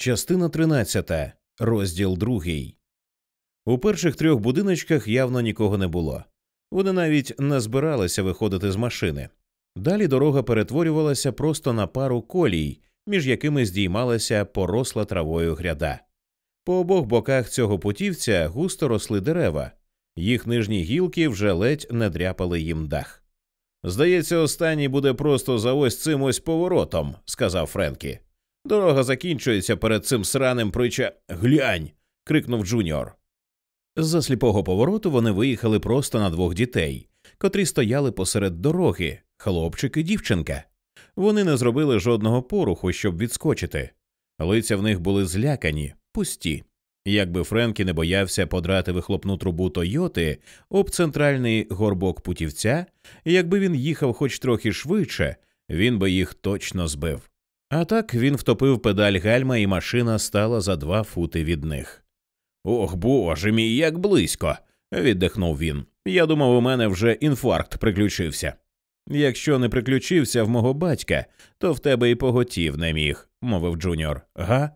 Частина 13. Розділ 2. У перших трьох будиночках явно нікого не було. Вони навіть не збиралися виходити з машини. Далі дорога перетворювалася просто на пару колій, між якими здіймалася поросла травою гряда. По обох боках цього путівця густо росли дерева, їх нижні гілки вже ледь не дряпали їм дах. Здається, останній буде просто за ось цим ось поворотом, сказав Френкі. Дорога закінчується перед цим сраним причалом. Глянь. крикнув Джуніор. З-за сліпого повороту вони виїхали просто на двох дітей, котрі стояли посеред дороги, хлопчик і дівчинка. Вони не зробили жодного поруху, щоб відскочити. Лиця в них були злякані, пусті. Якби Френкі не боявся подрати вихлопну трубу Тойоти об центральний горбок путівця, якби він їхав хоч трохи швидше, він би їх точно збив. А так він втопив педаль гальма, і машина стала за два фути від них. Ох, боже мій, як близько. віддихнув він. Я думав, у мене вже інфаркт приключився. Якщо не приключився в мого батька, то в тебе і поготів не міг, мовив Джуніор. Га?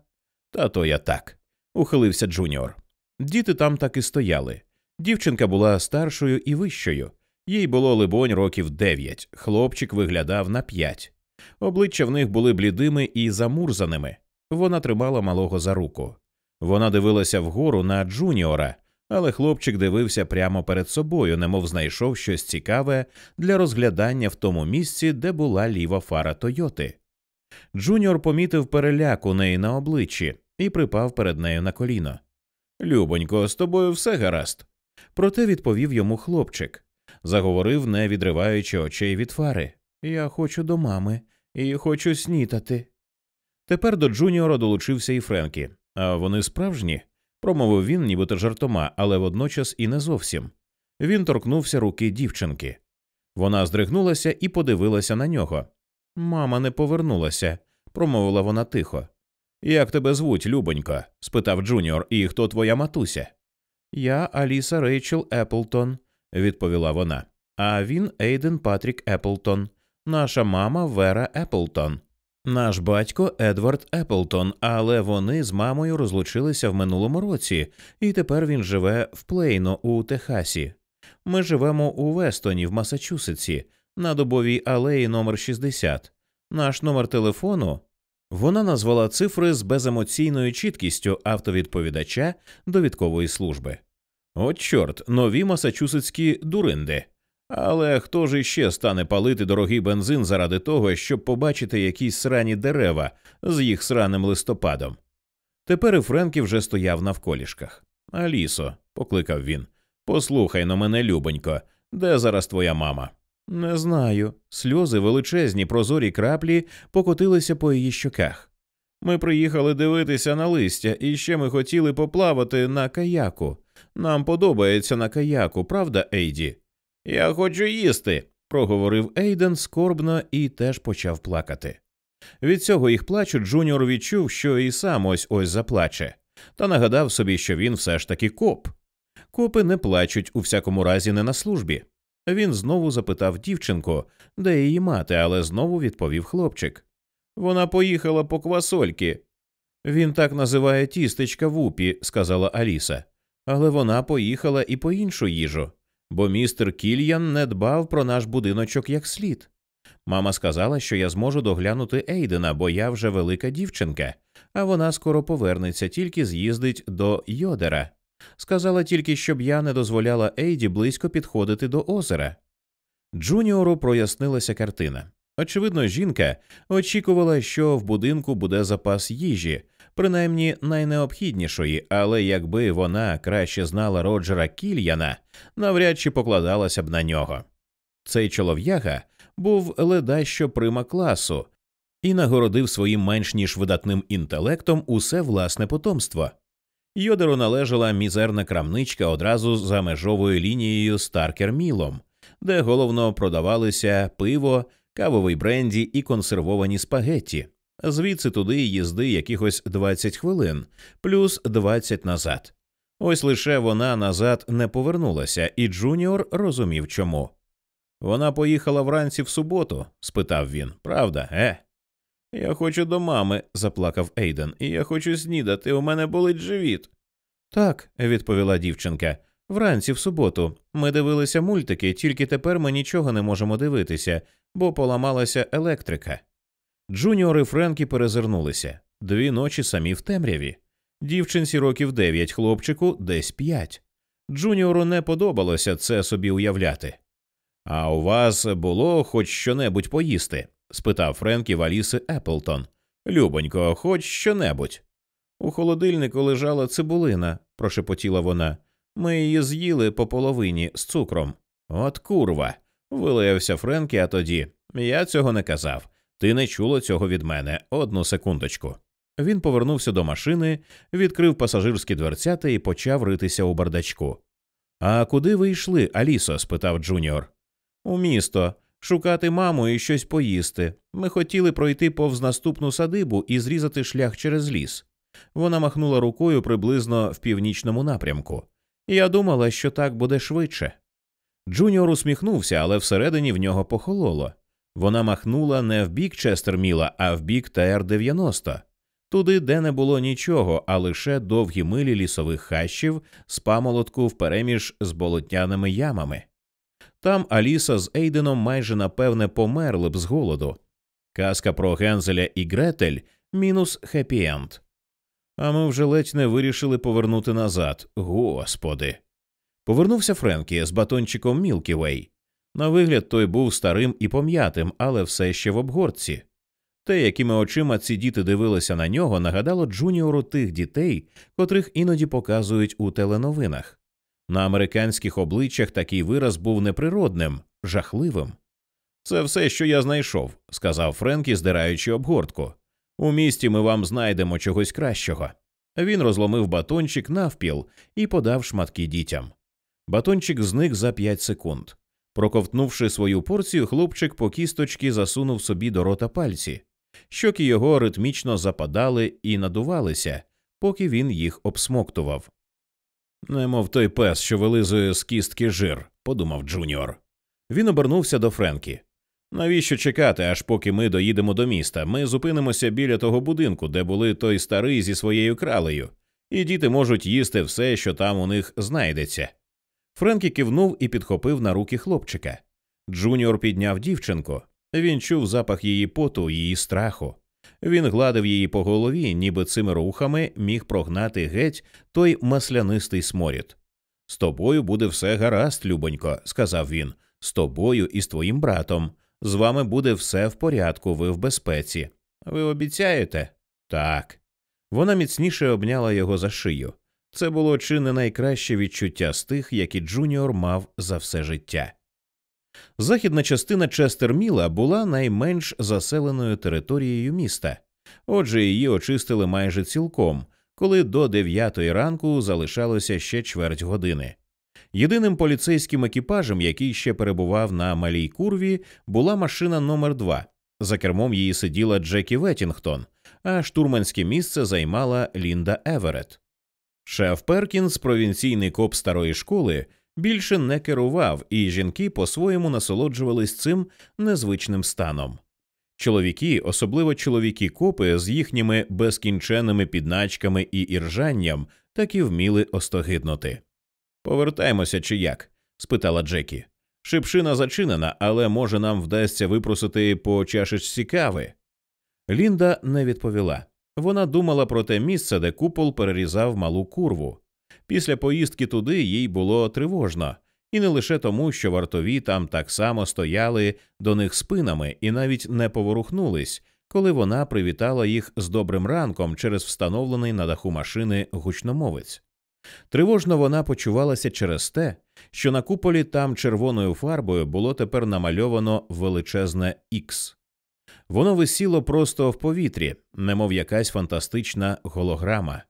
Та то я так. ухилився Джуніор. Діти там так і стояли. Дівчинка була старшою і вищою. Їй було, либонь, років дев'ять, хлопчик виглядав на п'ять. Обличчя в них були блідими і замурзаними. Вона тримала малого за руку. Вона дивилася вгору на Джуніора, але хлопчик дивився прямо перед собою, немов знайшов щось цікаве для розглядання в тому місці, де була ліва фара Тойоти. Джуніор помітив переляк у неї на обличчі і припав перед нею на коліно. Любонько, з тобою все гаразд. Проте відповів йому хлопчик. Заговорив, не відриваючи очей від фари. Я хочу до мами і хочу снітати. Тепер до Джуніора долучився і Френкі. А вони справжні? промовив він, нібито жартома, але водночас і не зовсім. Він торкнувся руки дівчинки. Вона здригнулася і подивилася на нього. Мама не повернулася, промовила вона тихо. Як тебе звуть, Любонько? спитав Джуніор, і хто твоя матуся? Я Аліса Рейчел Еплтон, відповіла вона. А він Ейден Патрік Еплтон, наша мама Вера Еплтон. Наш батько Едвард Еплтон, але вони з мамою розлучилися в минулому році, і тепер він живе в Плейно у Техасі. Ми живемо у Вестоні, в Масачусетсі, на добовій алеї номер 60. Наш номер телефону. Вона назвала цифри з беземоційною чіткістю автовідповідача довідкової служби. От чорт, нові масачусетські дуринди. Але хто ж іще стане палити дорогий бензин заради того, щоб побачити якісь срані дерева з їх сраним листопадом? Тепер і Френкі вже стояв на вколішках. Алісо, покликав він, послухай на мене, любонько, де зараз твоя мама? Не знаю. Сльози величезні, прозорі краплі покотилися по її щоках. Ми приїхали дивитися на листя, і ще ми хотіли поплавати на каяку. Нам подобається на каяку, правда, Ейді? Я хочу їсти, проговорив Ейден скорбно і теж почав плакати. Від цього їх плачу Джуніор відчув, що і сам ось ось заплаче, та нагадав собі, що він все ж таки коп. Копи не плачуть у всякому разі не на службі. Він знову запитав дівчинку, де її мати, але знову відповів хлопчик. Вона поїхала по квасольки. Він так називає тістечка в упі, сказала Аліса, але вона поїхала і по іншу їжу бо містер Кільян не дбав про наш будиночок як слід. Мама сказала, що я зможу доглянути Ейдена, бо я вже велика дівчинка, а вона скоро повернеться, тільки з'їздить до Йодера. Сказала тільки, щоб я не дозволяла Ейді близько підходити до озера. Джуніору прояснилася картина. Очевидно, жінка очікувала, що в будинку буде запас їжі, принаймні найнеобхіднішої, але якби вона краще знала Роджера Кільяна, навряд чи покладалася б на нього. Цей чолов'яга був ледащо прима класу і нагородив своїм менш ніж видатним інтелектом усе власне потомство. Йодеру належала мізерна крамничка одразу за межовою лінією з Таркерз Міллом, де головно продавалися пиво, кавовий бренді і консервовані спагетті. Звідси туди їзди якихось 20 хвилин, плюс 20 назад. Ось лише вона назад не повернулася, і Джуніор розумів чому. Вона поїхала вранці в суботу? спитав він. Правда, е? Я хочу до мами, заплакав Ейден, і я хочу снідати. У мене болить живіт. Так, відповіла дівчинка. Вранці в суботу ми дивилися мультики, тільки тепер ми нічого не можемо дивитися, бо поламалася електрика. Джуніор і Френкі перезирнулися дві ночі самі в темряві. Дівчинці років дев'ять, хлопчику десь п'ять. Джуніору не подобалося це собі уявляти. А у вас було хоч щонебудь поїсти? спитав Френкі в Аліси Еплтон. Любонько, хоч щонебудь. У холодильнику лежала цибулина, прошепотіла вона. Ми її з'їли по половині з цукром. От курва. вилаявся Френкі, а тоді. Я цього не казав. Ти не чула цього від мене. Одну секундочку. Він повернувся до машини, відкрив пасажирські дверцята і почав ритися у бардачку. А куди ви йшли, Алісо? спитав Джуніор. У місто, шукати маму і щось поїсти. Ми хотіли пройти повз наступну садибу і зрізати шлях через ліс. Вона махнула рукою приблизно в північному напрямку. Я думала, що так буде швидше. Джуніор усміхнувся, але всередині в нього похололо. Вона махнула не в бік Честерміла, а в бік ТР-90, туди, де не було нічого, а лише довгі милі лісових хащів з памолотку впереміж з болотняними ямами. Там Аліса з Ейденом майже напевне померли б з голоду. Казка про Гензеля і Гретель мінус хеппі-енд. А ми вже ледь не вирішили повернути назад. Господи. Повернувся Френкі з батончиком Мілківей. На вигляд той був старим і пом'ятим, але все ще в обгорці. Те, якими очима ці діти дивилися на нього, нагадало Джуніору тих дітей, котрих іноді показують у теленовинах. На американських обличчях такий вираз був неприродним, жахливим. Це все, що я знайшов, сказав Френкі, здираючи обгортку. У місті ми вам знайдемо чогось кращого. Він розломив батончик навпіл і подав шматки дітям. Батончик зник за п'ять секунд. Проковтнувши свою порцію, хлопчик по кісточки засунув собі до рота пальці. Щоки його ритмічно западали і надувалися, поки він їх обсмоктував. Немов той пес, що вилизує з кістки жир, подумав Джуніор. Він обернувся до Френкі. Навіщо чекати, аж поки ми доїдемо до міста? Ми зупинимося біля того будинку, де були той старий зі своєю кралею, і діти можуть їсти все, що там у них знайдеться. Френкі кивнув і підхопив на руки хлопчика. Джуніор підняв дівчинку. Він чув запах її поту, її страху. Він гладив її по голові, ніби цими рухами міг прогнати геть той маслянистий сморід. З тобою буде все гаразд, любонько, сказав він. З тобою і з твоїм братом. З вами буде все в порядку, ви в безпеці. Ви обіцяєте? Так. Вона міцніше обняла його за шию. Це було чи не найкраще відчуття з тих, які Джуніор мав за все життя. Західна частина Честерміла була найменш заселеною територією міста, отже, її очистили майже цілком, коли до дев'ятої ранку залишалося ще чверть години. Єдиним поліцейським екіпажем, який ще перебував на Малій Курві, була машина номер 2 За кермом її сиділа Джекі Веттінгтон, а штурманське місце займала Лінда Еверет. Шеф Перкінс, провінційний коп старої школи, більше не керував, і жінки по-своєму насолоджувались цим незвичним станом. Чоловіки, особливо чоловіки копи з їхніми безкінченними підначками і іржанням, так і вміли остогиднути. Повертаємося чи як? спитала Джекі. Шипшина зачинена, але може нам вдасться випросити по чашечці кави. Лінда не відповіла. Вона думала про те місце, де купол перерізав малу курву. Після поїздки туди їй було тривожно, і не лише тому, що вартові там так само стояли до них спинами і навіть не поворухнулись, коли вона привітала їх з добрим ранком через встановлений на даху машини гучномовець. Тривожно вона почувалася через те, що на куполі там червоною фарбою було тепер намальовано величезне Ікс. Воно висіло просто в повітрі, немов якась фантастична голограма.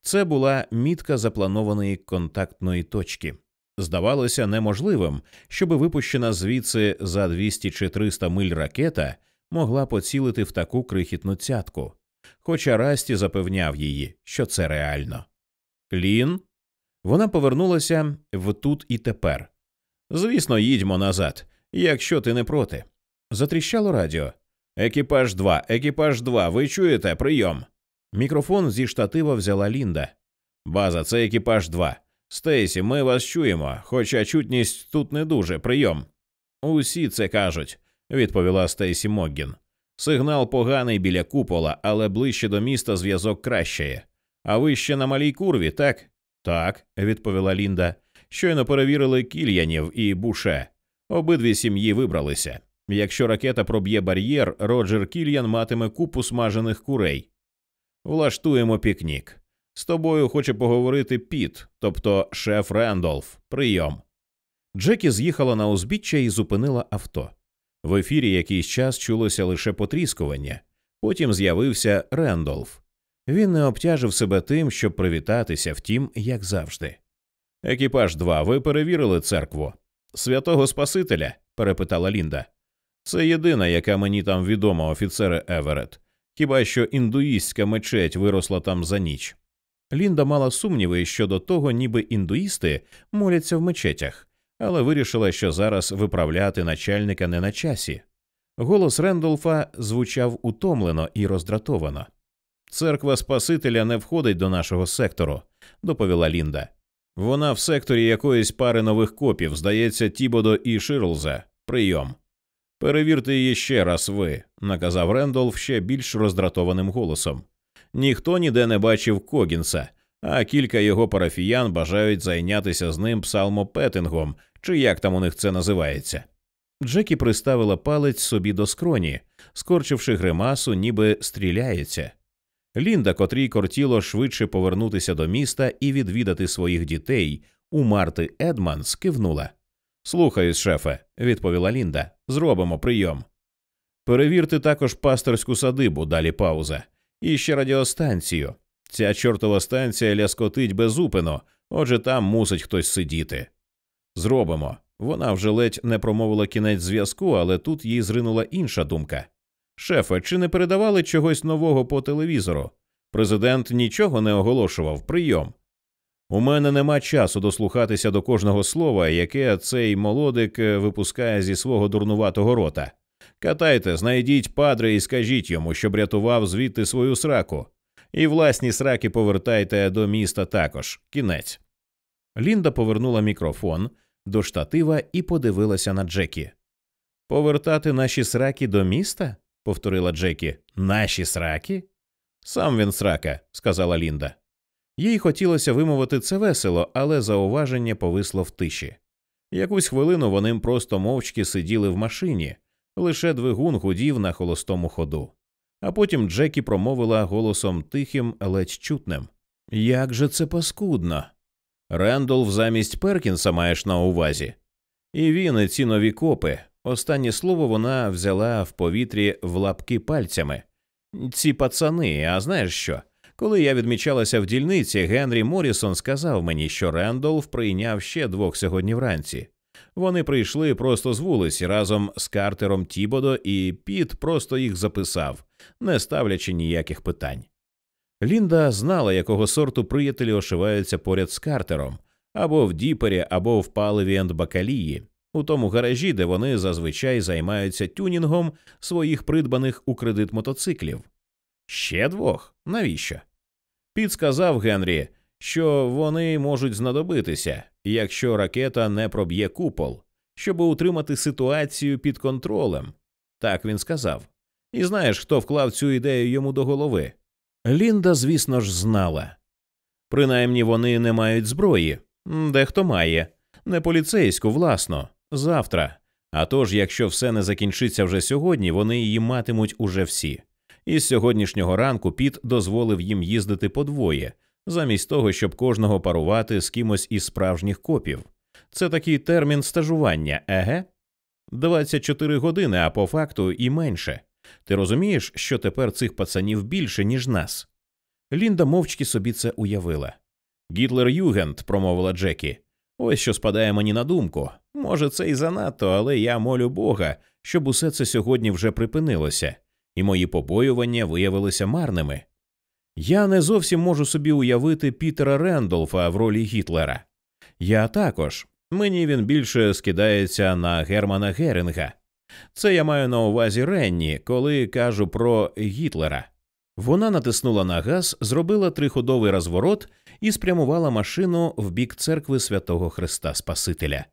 Це була мітка запланованої контактної точки. Здавалося неможливим, щоб випущена звідси за 200 чи 300 миль ракета могла поцілити в таку крихітну цятку, хоча Расті запевняв її, що це реально. Лін. Вона повернулася в тут і тепер. Звісно, їдьмо назад, якщо ти не проти. Затріщало радіо. Екіпаж 2, екіпаж 2, ви чуєте? Прийом. Мікрофон зі штатива взяла Лінда. База, це екіпаж 2. Стейсі, ми вас чуємо, хоча чутність тут не дуже. Прийом. Усі це кажуть, відповіла Стейсі Моггін. Сигнал поганий біля купола, але ближче до міста зв'язок кращає. А ви ще на малій курві, так? Так, відповіла Лінда. Щойно перевірили кільянів і буше. Обидві сім'ї вибралися. Якщо ракета проб'є бар'єр, Роджер Кільян матиме купу смажених курей. Влаштуємо пікнік. З тобою хоче поговорити Піт, тобто шеф Рендолф. Прийом. Джекі з'їхала на узбіччя і зупинила авто. В ефірі якийсь час чулося лише потріскування. Потім з'явився Рендолф. Він не обтяжив себе тим, щоб привітатися, втім, як завжди. Екіпаж 2, ви перевірили церкву. Святого Спасителя? перепитала Лінда. Це єдина, яка мені там відома, офіцере Еверет. Хіба що індуїстська мечеть виросла там за ніч. Лінда мала сумніви щодо того, ніби індуїсти моляться в мечетях, але вирішила, що зараз виправляти начальника не на часі. Голос Рендолфа звучав утомлено і роздратовано. Церква Спасителя не входить до нашого сектору, доповіла Лінда. Вона в секторі якоїсь пари нових копів, здається, Тібодо і Ширлза. Прийом. Перевірте її ще раз ви, наказав Рендолф ще більш роздратованим голосом. Ніхто ніде не бачив Когінса, а кілька його парафіян бажають зайнятися з ним псалмопетингом, чи як там у них це називається. Джекі приставила палець собі до скроні, скорчивши гримасу, ніби стріляється. Лінда, котрій кортіло швидше повернутися до міста і відвідати своїх дітей, у Марти Едманс кивнула. Слухаюсь, шефе, відповіла Лінда. Зробимо прийом. Перевірте також пасторську садибу, далі пауза, і ще радіостанцію. Ця чортова станція ляскотить безупино, отже там мусить хтось сидіти. Зробимо. Вона вже ледь не промовила кінець зв'язку, але тут їй зринула інша думка. Шефе, чи не передавали чогось нового по телевізору? Президент нічого не оголошував прийом. У мене нема часу дослухатися до кожного слова, яке цей молодик е, випускає зі свого дурнуватого рота. Катайте, знайдіть падре і скажіть йому, щоб рятував звідти свою сраку. І власні сраки повертайте до міста також. Кінець. Лінда повернула мікрофон до штатива і подивилася на Джекі. Повертати наші сраки до міста? повторила Джекі. Наші сраки? Сам він срака, сказала Лінда. Їй хотілося вимовити це весело, але зауваження повисло в тиші. Якусь хвилину вони просто мовчки сиділи в машині, лише двигун гудів на холостому ходу. А потім Джекі промовила голосом тихим, ледь чутним Як же це паскудно. Рендолф замість Перкінса маєш на увазі. І він, і ці нові копи. Останнє слово вона взяла в повітрі в лапки пальцями. Ці пацани, а знаєш що? Коли я відмічалася в дільниці, Генрі Морісон сказав мені, що Рендолф прийняв ще двох сьогодні вранці. Вони прийшли просто з вулиці разом з Картером Тібодо, і Піт просто їх записав, не ставлячи ніяких питань. Лінда знала, якого сорту приятелі ошиваються поряд з Картером, або в Діпері, або в паливі Бакалії, у тому гаражі, де вони зазвичай займаються тюнінгом своїх придбаних у кредит мотоциклів. Ще двох? Навіщо? Піт сказав Генрі, що вони можуть знадобитися, якщо ракета не проб'є купол, щоб утримати ситуацію під контролем. Так він сказав. І знаєш, хто вклав цю ідею йому до голови? Лінда, звісно ж, знала. Принаймні вони не мають зброї, дехто має, не поліцейську, власно, завтра. А тож, якщо все не закінчиться вже сьогодні, вони її матимуть уже всі. І з сьогоднішнього ранку Піт дозволив їм їздити подвоє, замість того, щоб кожного парувати з кимось із справжніх копів. Це такий термін стажування, еге? 24 години, а по факту і менше. Ти розумієш, що тепер цих пацанів більше, ніж нас? Лінда мовчки собі це уявила. Гітлер Югент, промовила Джекі. Ось що спадає мені на думку. Може, це і занадто, але я молю Бога, щоб усе це сьогодні вже припинилося, і мої побоювання виявилися марними. Я не зовсім можу собі уявити Пітера Рендолфа в ролі Гітлера. Я також. Мені він більше скидається на Германа Геринга. Це я маю на увазі Ренні, коли кажу про Гітлера. Вона натиснула на газ, зробила триходовий розворот і спрямувала машину в бік церкви святого Христа Спасителя.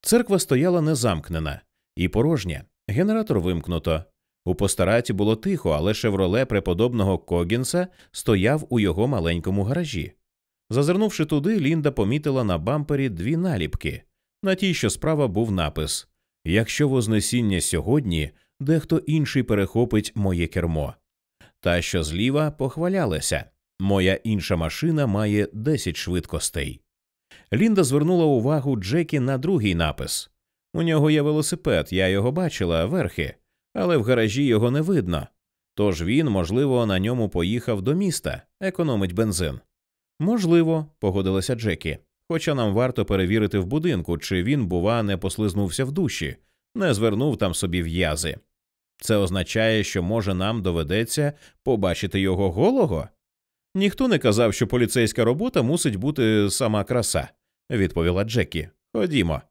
Церква стояла незамкнена і порожня, генератор вимкнуто. У постараті було тихо, але шевроле преподобного Когінса стояв у його маленькому гаражі. Зазирнувши туди, Лінда помітила на бампері дві наліпки. На тій, що справа був напис Якщо Вознесіння сьогодні, дехто інший перехопить моє кермо. Та, що зліва, похвалялася моя інша машина має 10 швидкостей. Лінда звернула увагу Джекі на другий напис У нього є велосипед, я його бачила верхи, але в гаражі його не видно. Тож він, можливо, на ньому поїхав до міста, економить бензин. Можливо, погодилася Джекі. Хоча нам варто перевірити в будинку, чи він, бува, не послизнувся в душі, не звернув там собі в'язи. Це означає, що, може, нам доведеться побачити його голого? Ніхто не казав, що поліцейська робота мусить бути сама краса, відповіла Джекі. Ходімо.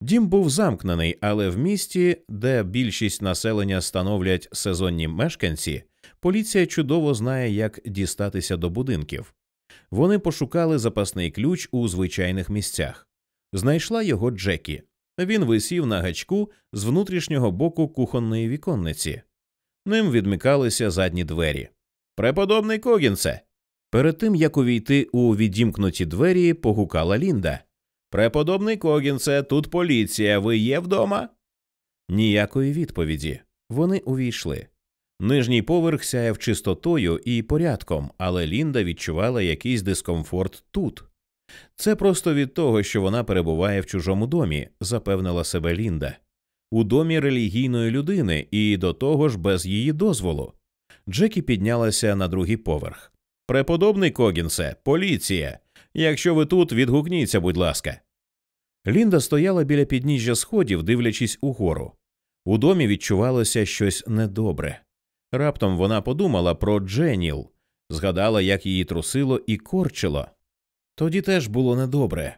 Дім був замкнений, але в місті, де більшість населення становлять сезонні мешканці, поліція чудово знає, як дістатися до будинків. Вони пошукали запасний ключ у звичайних місцях. Знайшла його Джекі. Він висів на гачку з внутрішнього боку кухонної віконниці. Ним відмикалися задні двері. Преподобний Когінце. Перед тим як увійти у відімкнуті двері, погукала Лінда. Преподобний Когінце, тут поліція. Ви є вдома? Ніякої відповіді. Вони увійшли. Нижній поверх сяяв чистотою і порядком, але Лінда відчувала якийсь дискомфорт тут. Це просто від того, що вона перебуває в чужому домі, запевнила себе Лінда, у домі релігійної людини і до того ж без її дозволу. Джекі піднялася на другий поверх. Преподобний Когінсе, поліція. Якщо ви тут, відгукніться, будь ласка. Лінда стояла біля підніжжя сходів, дивлячись угору. У домі відчувалося щось недобре. Раптом вона подумала про Дженіл, згадала, як її трусило і корчило. Тоді теж було недобре.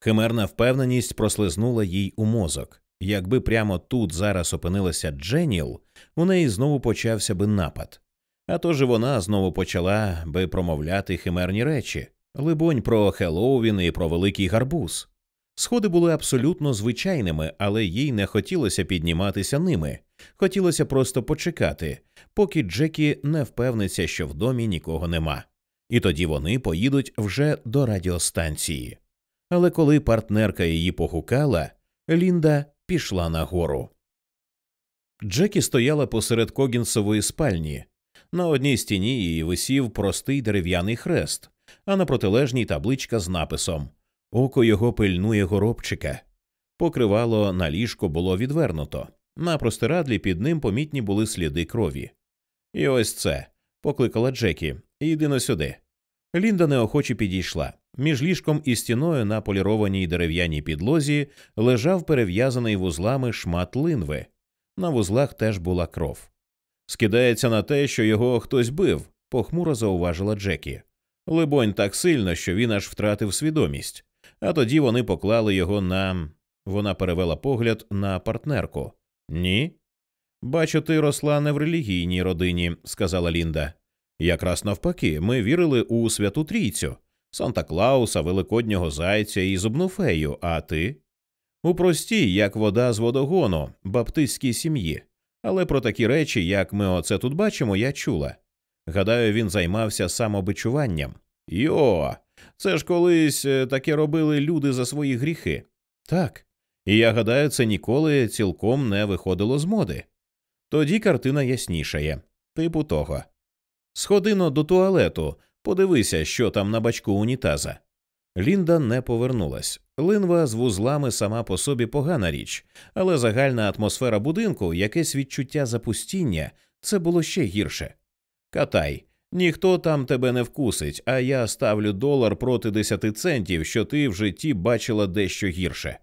Химерна впевненість прослизнула їй у мозок. Якби прямо тут зараз опинилася Дженіл, у неї знову почався би напад. А тож вона знову почала би промовляти химерні речі либонь, про Хеллоуін і про великий гарбуз. Сходи були абсолютно звичайними, але їй не хотілося підніматися ними. Хотілося просто почекати, поки Джекі не впевниться, що в домі нікого нема. І тоді вони поїдуть вже до радіостанції. Але коли партнерка її погукала, Лінда пішла нагору. Джекі стояла посеред Когінсової спальні. На одній стіні її висів простий дерев'яний хрест, а на протилежній табличка з написом Око його пильнує горобчика. Покривало на ліжко було відвернуто. На простирадлі під ним помітні були сліди крові. І ось це. покликала Джекі. Іди на сюди. Лінда неохоче підійшла. Між ліжком і стіною на полірованій дерев'яній підлозі лежав перев'язаний вузлами шмат линви. На вузлах теж була кров. Скидається на те, що його хтось бив, похмуро зауважила Джекі. Либонь, так сильно, що він аж втратив свідомість. А тоді вони поклали його на. Вона перевела погляд на партнерку. Ні. Бачу, ти росла не в релігійній родині, сказала Лінда. Якраз навпаки, ми вірили у святу трійцю Санта Клауса, Великоднього Зайця і зубну фею, а ти? У простій, як вода з водогону, баптистській сім'ї. Але про такі речі, як ми оце тут бачимо, я чула. Гадаю, він займався самобичуванням. Йо, це ж колись е, таке робили люди за свої гріхи. Так. І я гадаю, це ніколи цілком не виходило з моди. Тоді картина яснішає, типу того. Сходино до туалету, подивися, що там на бачку унітаза. Лінда не повернулась. Линва з вузлами сама по собі погана річ, але загальна атмосфера будинку, якесь відчуття запустіння, це було ще гірше. Катай, ніхто там тебе не вкусить, а я ставлю долар проти десяти центів, що ти в житті бачила дещо гірше.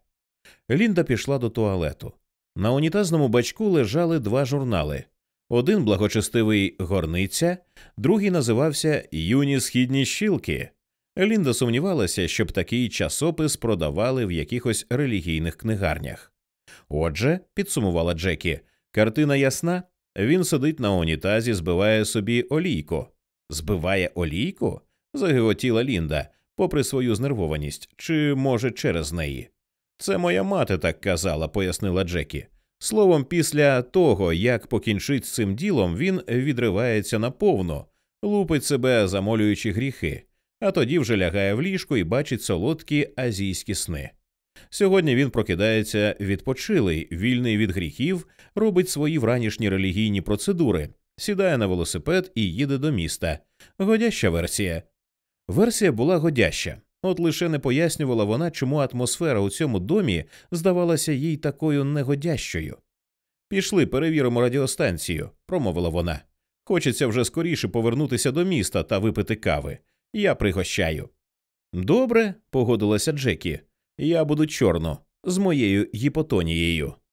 Лінда пішла до туалету. На унітазному бачку лежали два журнали. Один благочестивий горниця, другий називався Юні східні щілки. Лінда сумнівалася, щоб такий часопис продавали в якихось релігійних книгарнях. Отже, підсумувала Джекі, картина ясна. Він сидить на унітазі, збиває собі олійку. Збиває олійку? загиготіла Лінда, попри свою знервованість, чи, може, через неї. Це моя мати так казала, пояснила Джекі. Словом, після того, як покінчить з цим ділом, він відривається наповно, лупить себе, замолюючи гріхи, а тоді вже лягає в ліжко і бачить солодкі азійські сни. Сьогодні він прокидається відпочилий, вільний від гріхів, робить свої вранішні релігійні процедури, сідає на велосипед і їде до міста. Годяща версія. Версія була годяща, от лише не пояснювала вона, чому атмосфера у цьому домі здавалася їй такою негодящою. Пішли, перевіримо радіостанцію, промовила вона. Хочеться вже скоріше повернутися до міста та випити кави. Я пригощаю. Добре, погодилася Джекі. Я буду чорно з моєю гіпотонією.